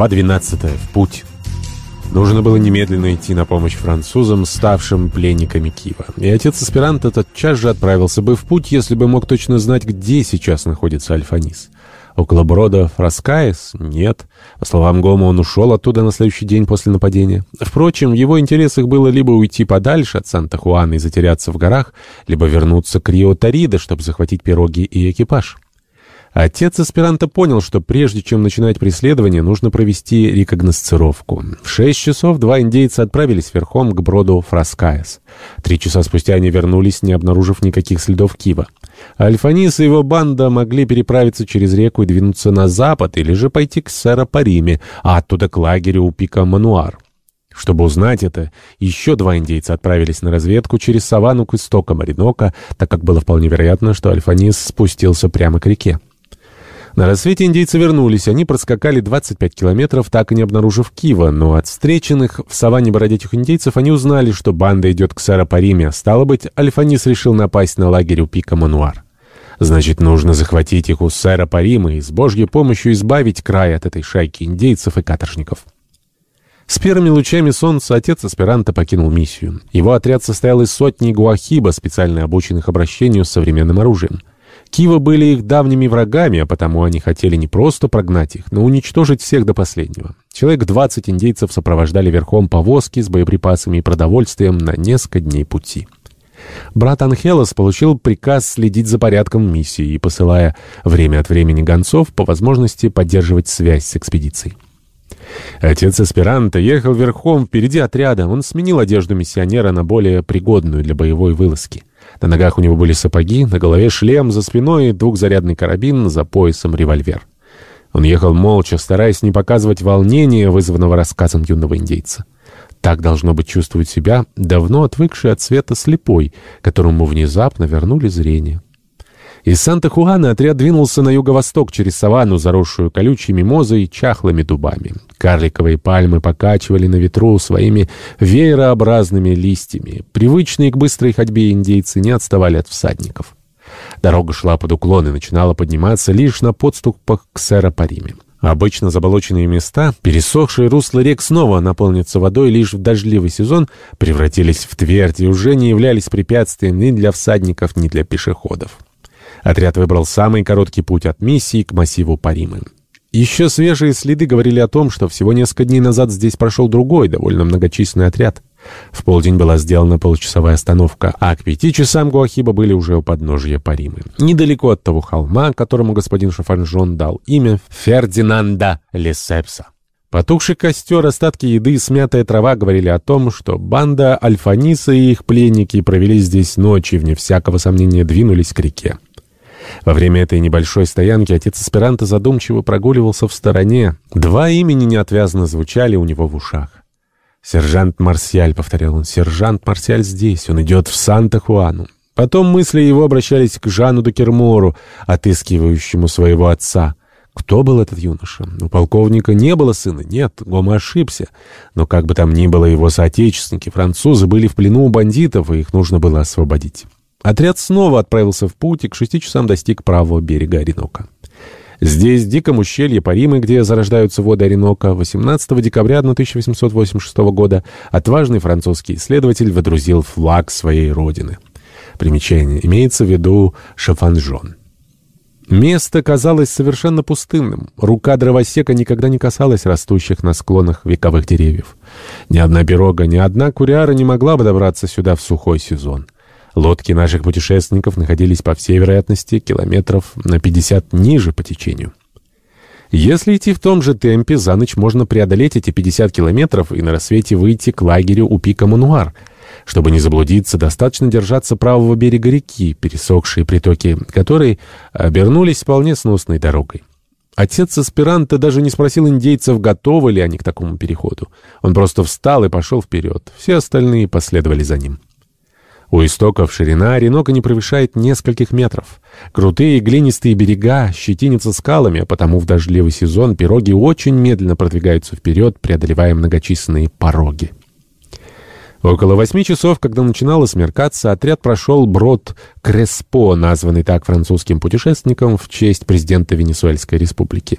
Глава 12. В путь. Нужно было немедленно идти на помощь французам, ставшим пленниками Киева. И отец аспиранта тотчас же отправился бы в путь, если бы мог точно знать, где сейчас находится Альфанис. Около брода Фраскаес? Нет. По словам Гома, он ушел оттуда на следующий день после нападения. Впрочем, в его интересах было либо уйти подальше от Санта-Хуана и затеряться в горах, либо вернуться к Рио-Тарида, чтобы захватить пироги и экипаж. Отец аспиранта понял, что прежде чем начинать преследование, нужно провести рекогносцировку. В шесть часов два индейца отправились верхом к броду Фраскаес. Три часа спустя они вернулись, не обнаружив никаких следов Кива. Альфанис и его банда могли переправиться через реку и двинуться на запад, или же пойти к Сера-Париме, а оттуда к лагерю у пика Мануар. Чтобы узнать это, еще два индейца отправились на разведку через саванну к истокам Оренока, так как было вполне вероятно, что Альфанис спустился прямо к реке. На рассвете индейцы вернулись. Они проскакали 25 километров, так и не обнаружив Кива, но от встреченных в саванне бородетих индейцев они узнали, что банда идет к Сарапариме. Стало быть, Альфанис решил напасть на лагерь у пика Мануар. Значит, нужно захватить их у сэра Парима и с божьей помощью избавить край от этой шайки индейцев и каторжников. С первыми лучами солнца отец аспиранта покинул миссию. Его отряд состоял из сотни гуахиба, специально обученных обращению с современным оружием. Кива были их давними врагами, а потому они хотели не просто прогнать их, но уничтожить всех до последнего. Человек 20 индейцев сопровождали верхом повозки с боеприпасами и продовольствием на несколько дней пути. Брат Анхелос получил приказ следить за порядком миссии и, посылая время от времени гонцов, по возможности поддерживать связь с экспедицией. Отец аспиранта ехал верхом впереди отряда. Он сменил одежду миссионера на более пригодную для боевой вылазки. На ногах у него были сапоги, на голове шлем, за спиной двухзарядный карабин, за поясом револьвер. Он ехал молча, стараясь не показывать волнения, вызванного рассказом юного индейца. Так должно быть чувствовать себя давно отвыкший от света слепой, которому внезапно вернули зрение. Из Санта-Хуана отряд двинулся на юго-восток через саванну, заросшую колючей мимозой и чахлыми дубами. Карликовые пальмы покачивали на ветру своими веерообразными листьями. Привычные к быстрой ходьбе индейцы не отставали от всадников. Дорога шла под уклон и начинала подниматься лишь на подступах к Сера-Париме. Обычно заболоченные места, пересохшие русла рек снова наполнятся водой лишь в дождливый сезон, превратились в твердь и уже не являлись препятствием ни для всадников, ни для пешеходов. Отряд выбрал самый короткий путь от миссии к массиву Паримы. Еще свежие следы говорили о том, что всего несколько дней назад здесь прошел другой, довольно многочисленный отряд. В полдень была сделана получасовая остановка, а к пяти часам Гуахиба были уже у подножия Паримы. Недалеко от того холма, которому господин Шафанжон дал имя Фердинанда Лесепса. Потухший костер, остатки еды и смятая трава говорили о том, что банда Альфаниса и их пленники провели здесь ночь и, вне всякого сомнения, двинулись к реке. Во время этой небольшой стоянки отец аспиранта задумчиво прогуливался в стороне. Два имени неотвязно звучали у него в ушах. «Сержант Марсиаль», — повторял он, — «сержант Марсиаль здесь, он идет в Санта-Хуану». Потом мысли его обращались к Жану Докермору, отыскивающему своего отца. Кто был этот юноша? У полковника не было сына, нет, Гома ошибся. Но как бы там ни было, его соотечественники, французы, были в плену у бандитов, и их нужно было освободить. Отряд снова отправился в путь и к шести часам достиг правого берега Оренока. Здесь, в диком ущелье Паримы, где зарождаются воды Оренока, 18 декабря 1886 года отважный французский исследователь водрузил флаг своей родины. Примечание. Имеется в виду Шафанжон. Место казалось совершенно пустынным. Рука дровосека никогда не касалась растущих на склонах вековых деревьев. Ни одна пирога, ни одна куряра не могла бы добраться сюда в сухой сезон. Лодки наших путешественников находились, по всей вероятности, километров на 50 ниже по течению. Если идти в том же темпе, за ночь можно преодолеть эти 50 километров и на рассвете выйти к лагерю у пика Мануар. Чтобы не заблудиться, достаточно держаться правого берега реки, пересохшие притоки которой обернулись вполне сносной дорогой. Отец аспиранта даже не спросил индейцев, готовы ли они к такому переходу. Он просто встал и пошел вперед. Все остальные последовали за ним. У истоков ширина Оренока не превышает нескольких метров. Крутые глинистые берега щетинятся скалами, а потому в дождливый сезон пироги очень медленно продвигаются вперед, преодолевая многочисленные пороги. Около восьми часов, когда начинало смеркаться, отряд прошел брод Креспо, названный так французским путешественником в честь президента Венесуэльской республики.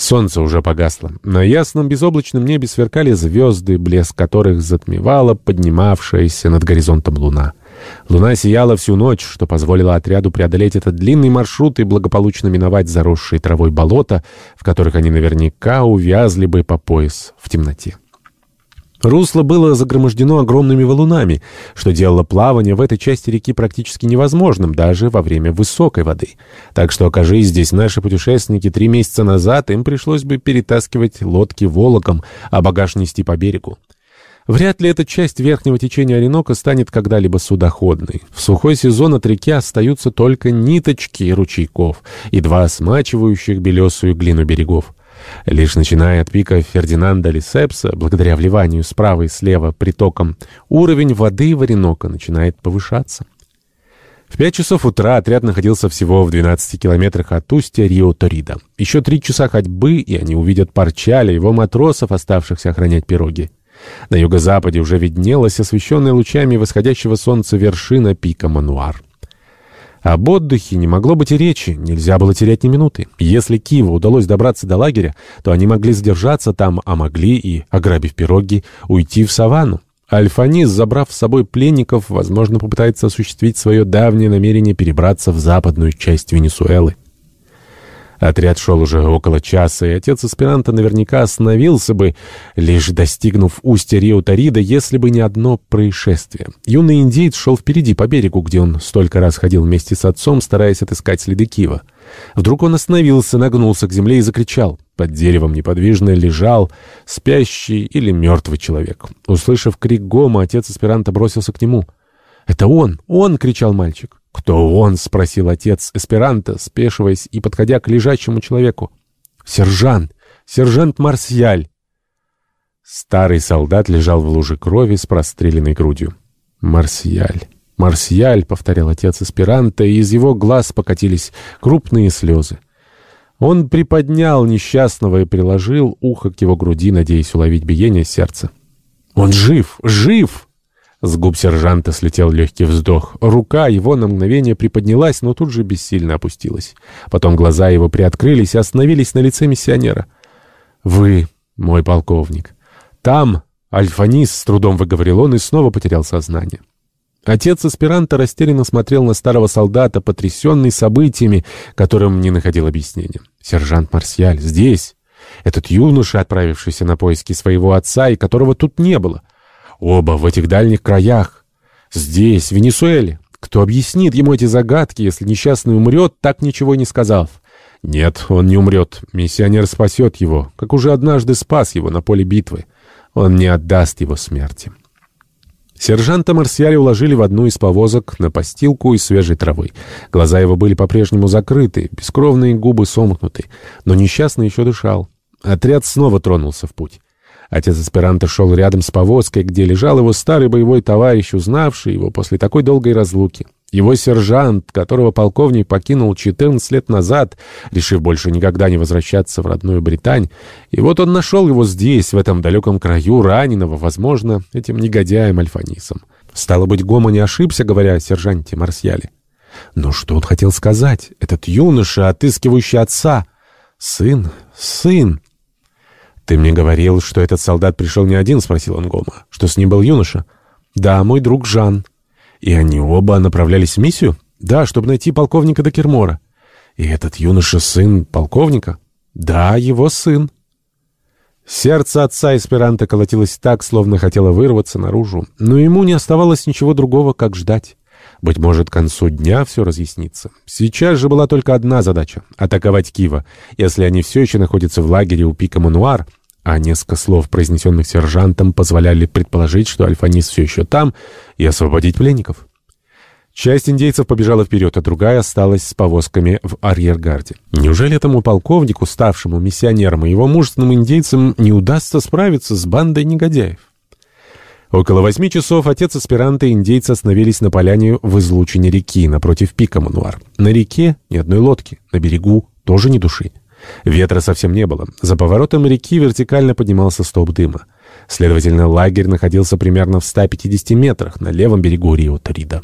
Солнце уже погасло. На ясном безоблачном небе сверкали звезды, блеск которых затмевала поднимавшаяся над горизонтом луна. Луна сияла всю ночь, что позволило отряду преодолеть этот длинный маршрут и благополучно миновать заросшие травой болота, в которых они наверняка увязли бы по пояс в темноте. Русло было загромождено огромными валунами, что делало плавание в этой части реки практически невозможным даже во время высокой воды. Так что, окажись здесь наши путешественники три месяца назад, им пришлось бы перетаскивать лодки волоком, а багаж нести по берегу. Вряд ли эта часть верхнего течения Оренока станет когда-либо судоходной. В сухой сезон от реки остаются только ниточки ручейков, едва смачивающих белесую глину берегов. Лишь начиная от пика Фердинанда Лисепса, благодаря вливанию справа и слева притоком, уровень воды в Оренока начинает повышаться. В пять часов утра отряд находился всего в 12 километрах от устья Рио-Торида. Еще три часа ходьбы, и они увидят Парчаля, его матросов, оставшихся охранять пироги. На юго-западе уже виднелась освещенная лучами восходящего солнца вершина пика Мануар. Об отдыхе не могло быть и речи, нельзя было терять ни минуты. Если Киеву удалось добраться до лагеря, то они могли задержаться там, а могли и, ограбив пироги, уйти в саванну. Альфанис, забрав с собой пленников, возможно, попытается осуществить свое давнее намерение перебраться в западную часть Венесуэлы. Отряд шел уже около часа, и отец аспиранта наверняка остановился бы, лишь достигнув устья Рио-Тарида, если бы не одно происшествие. Юный индейец шел впереди по берегу, где он столько раз ходил вместе с отцом, стараясь отыскать следы Кива. Вдруг он остановился, нагнулся к земле и закричал. Под деревом неподвижно лежал спящий или мертвый человек. Услышав крик Гома, отец аспиранта бросился к нему. «Это он! Он!» — кричал мальчик. «Кто он?» — спросил отец Эсперанто, спешиваясь и подходя к лежачему человеку. «Сержант! Сержант Марсиаль!» Старый солдат лежал в луже крови с простреленной грудью. «Марсиаль! Марсиаль!» — повторял отец Эсперанто, и из его глаз покатились крупные слезы. Он приподнял несчастного и приложил ухо к его груди, надеясь уловить биение сердца. «Он жив! Жив!» С губ сержанта слетел легкий вздох. Рука его на мгновение приподнялась, но тут же бессильно опустилась. Потом глаза его приоткрылись и остановились на лице миссионера. «Вы, мой полковник. Там...» — Альфанис с трудом выговорил он и снова потерял сознание. Отец аспиранта растерянно смотрел на старого солдата, потрясенный событиями, которым не находил объяснения. «Сержант Марсиаль, здесь!» Этот юноша, отправившийся на поиски своего отца, и которого тут не было. Оба в этих дальних краях. Здесь, в Венесуэле. Кто объяснит ему эти загадки, если несчастный умрет, так ничего не сказав? Нет, он не умрет. Миссионер спасет его, как уже однажды спас его на поле битвы. Он не отдаст его смерти. Сержанта Марсиаля уложили в одну из повозок на постилку из свежей травы. Глаза его были по-прежнему закрыты, бескровные губы сомкнуты, но несчастный еще дышал. Отряд снова тронулся в путь. Отец аспиранта шел рядом с повозкой, где лежал его старый боевой товарищ, узнавший его после такой долгой разлуки. Его сержант, которого полковник покинул 14 лет назад, решив больше никогда не возвращаться в родную Британь. И вот он нашел его здесь, в этом далеком краю, раненого, возможно, этим негодяем-альфанисом. Стало быть, Гома не ошибся, говоря о сержанте Марсьяле. Но что он хотел сказать? Этот юноша, отыскивающий отца. Сын, сын. «Ты мне говорил, что этот солдат пришел не один?» — спросил он Гома. «Что с ним был юноша?» «Да, мой друг Жан». «И они оба направлялись в миссию?» «Да, чтобы найти полковника Декермора». «И этот юноша сын полковника?» «Да, его сын». Сердце отца эсперанто колотилось так, словно хотело вырваться наружу, но ему не оставалось ничего другого, как ждать. Быть может, к концу дня все разъяснится. Сейчас же была только одна задача — атаковать Кива. Если они все еще находятся в лагере у пика Мануар, а несколько слов, произнесенных сержантом, позволяли предположить, что Альфанис все еще там, и освободить пленников. Часть индейцев побежала вперед, а другая осталась с повозками в арьергарде. Неужели этому полковнику, ставшему миссионером и его мужественным индейцам, не удастся справиться с бандой негодяев? Около восьми часов отец аспиранта и индейцы остановились на поляне в излучине реки напротив пика Мануар. На реке ни одной лодки, на берегу тоже ни души. Ветра совсем не было. За поворотом реки вертикально поднимался столб дыма. Следовательно, лагерь находился примерно в 150 метрах на левом берегу Рио-Торида.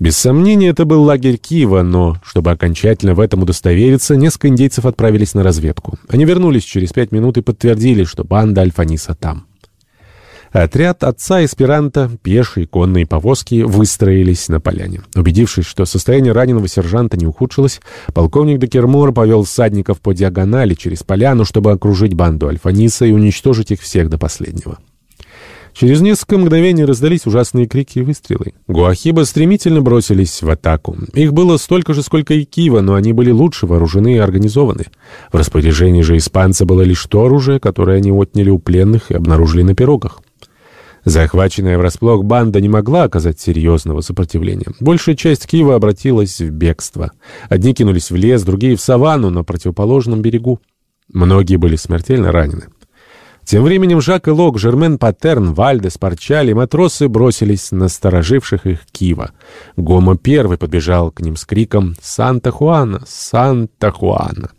Без сомнения, это был лагерь Киева, но, чтобы окончательно в этом удостовериться, несколько индейцев отправились на разведку. Они вернулись через пять минут и подтвердили, что банда Альфаниса там. Отряд отца эсперанто, пешие конные повозки выстроились на поляне. Убедившись, что состояние раненого сержанта не ухудшилось, полковник Декермор повел всадников по диагонали через поляну, чтобы окружить банду Альфаниса и уничтожить их всех до последнего. Через несколько мгновений раздались ужасные крики и выстрелы. Гуахиба стремительно бросились в атаку. Их было столько же, сколько и Киева, но они были лучше вооружены и организованы. В распоряжении же испанца было лишь то оружие, которое они отняли у пленных и обнаружили на пирогах. Захваченная врасплох банда не могла оказать серьезного сопротивления. Большая часть Киева обратилась в бегство. Одни кинулись в лес, другие — в саванну на противоположном берегу. Многие были смертельно ранены. Тем временем Жак и Лок, Жермен Патерн, Вальдес, Парчали матросы бросились на стороживших их Кива. Гомо первый подбежал к ним с криком «Санта-Хуана! Санта-Хуана!».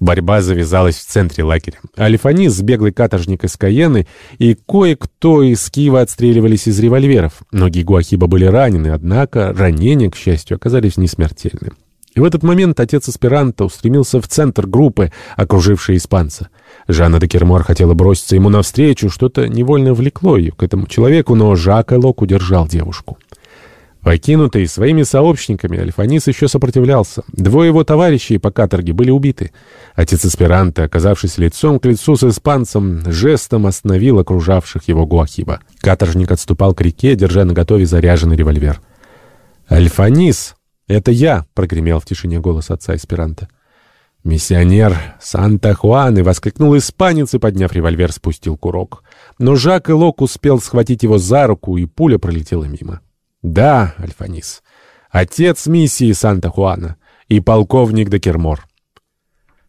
Борьба завязалась в центре лагеря. Алифанис, беглый каторжник из Каены, и кое-кто из Киева отстреливались из револьверов. Многие Гуахиба были ранены, однако ранения, к счастью, оказались несмертельными. И в этот момент отец аспиранта устремился в центр группы, окружившей испанца. Жанна де Кермор хотела броситься ему навстречу, что-то невольно влекло ее к этому человеку, но Жак Элок удержал девушку. Покинутый своими сообщниками, Альфанис еще сопротивлялся. Двое его товарищей по каторге были убиты. Отец аспиранта, оказавшись лицом к лицу с испанцем, жестом остановил окружавших его Гуахиба. Каторжник отступал к реке, держа наготове заряженный револьвер. «Альфанис!» «Это я!» — прогремел в тишине голос отца эсперанто. «Миссионер Санта-Хуаны!» — воскликнул испанец и, подняв револьвер, спустил курок. Но Жак и Лок успел схватить его за руку, и пуля пролетела мимо. «Да, Альфанис, отец миссии Санта-Хуана и полковник Декермор».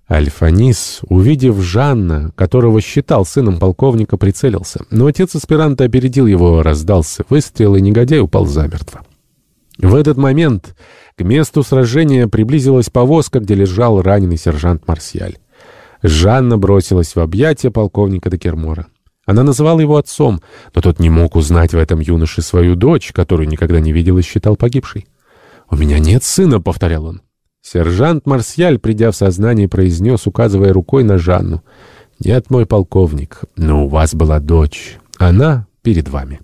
Альфанис, увидев Жанна, которого считал сыном полковника, прицелился. Но отец аспиранта опередил его, раздался выстрел, и негодяй упал замертво. В этот момент к месту сражения приблизилась повозка, где лежал раненый сержант Марсиаль. Жанна бросилась в объятия полковника Декермора. Она называла его отцом, но тот не мог узнать в этом юноше свою дочь, которую никогда не видел и считал погибшей. «У меня нет сына», — повторял он. Сержант Марсиаль, придя в сознание, произнес, указывая рукой на Жанну. «Нет, мой полковник, но у вас была дочь. Она перед вами».